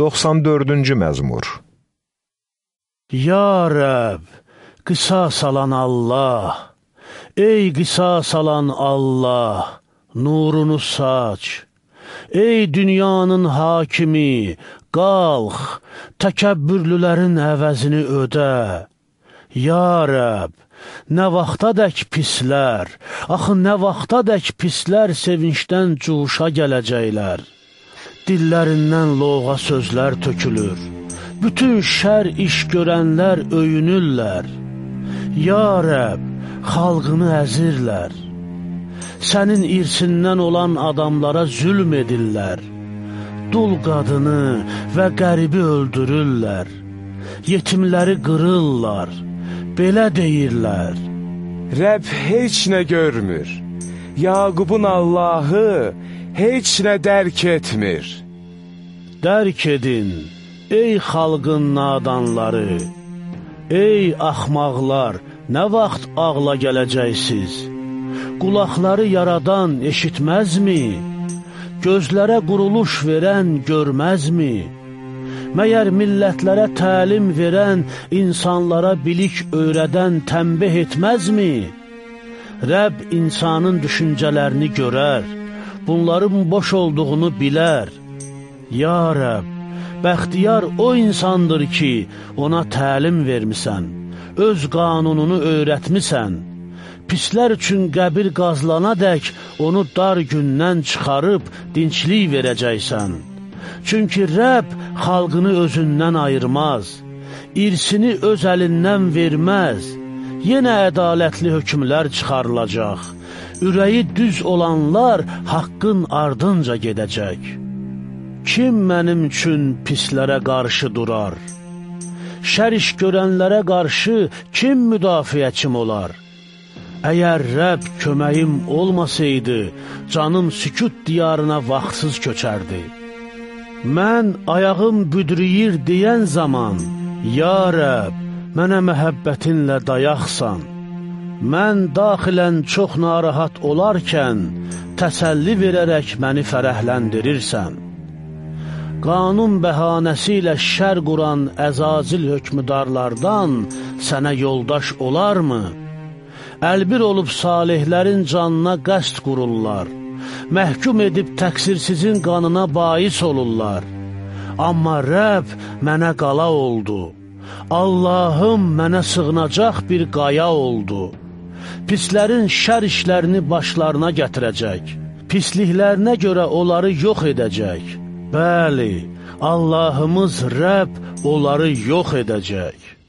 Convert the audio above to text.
94-cü məzmur Ya Rəb, qisas alan Allah, ey qisas alan Allah, nurunu saç. Ey dünyanın hakimi, qalx, təkəbbürlülərin əvəzini ödə. Ya Rəb, nə vaxta dək pislər, axı nə vaxta dək pislər sevincdən cuşa gələcəklər. Dillərindən loğa sözlər tökülür, bütün şər iş görənlər öyünürlər. Ya Rəb, xalqını əzirlər. Sənin irsindən olan adamlara zülm edirlər. Dul qadını və qəribi öldürürlər. Yetimləri qırırlar belə deyirlər. Rəbb heç nə görmür. Yaqubun Allahı heç nə dərk etmir. Dərk edin, ey xalqın nadanları, ey axmaqlar, nə vaxt ağla gələcəksiniz? Qulaqları yaradan eşitməzmi? Gözlərə quruluş verən görməzmi? Məyər millətlərə təlim verən, insanlara bilik öyrədən tənbih etməzmi? Rəbb insanın düşüncələrini görər, bunların boş olduğunu bilər. Ya Rəbb, bəxtiyar o insandır ki, ona təlim vermisən, öz qanununu öyrətmisən. Pislər üçün qəbir qazlana dək onu dar gündən çıxarıb dinçlik verəcəksən. Çünki Rəbb xalqını özündən ayırmaz, irsini öz əlindən verməz, yenə ədalətli hökmlər çıxarılacaq, ürəyi düz olanlar haqqın ardınca gedəcək. Kim mənim üçün pislərə qarşı durar? Şər iş görənlərə qarşı kim müdafiəçim olar? Əgər Rəbb köməyim olmasaydı, canım sükut diyarına vaxtsız köçərdi. Mən ayağım büdrüyür deyən zaman, Ya Rəb, mənə məhəbbətinlə dayaqsan. Mən daxilən çox narahat olarkən, təsəlli verərək məni fərəhləndirirsən. Qanun bəhanəsi ilə şər quran əzazil hökmüdarlardan sənə yoldaş olarmı? Əlbir olub salihlərin canına qəst qururlar məhkum edib təqsirsizin qanına bais olurlar. Amma Rəbb mənə qala oldu. Allahım mənə sığınacaq bir qaya oldu. Pislərin şər işlərini başlarına gətirəcək. Pisliklərinə görə onları yox edəcək. Bəli, Allahımız Rəbb onları yox edəcək.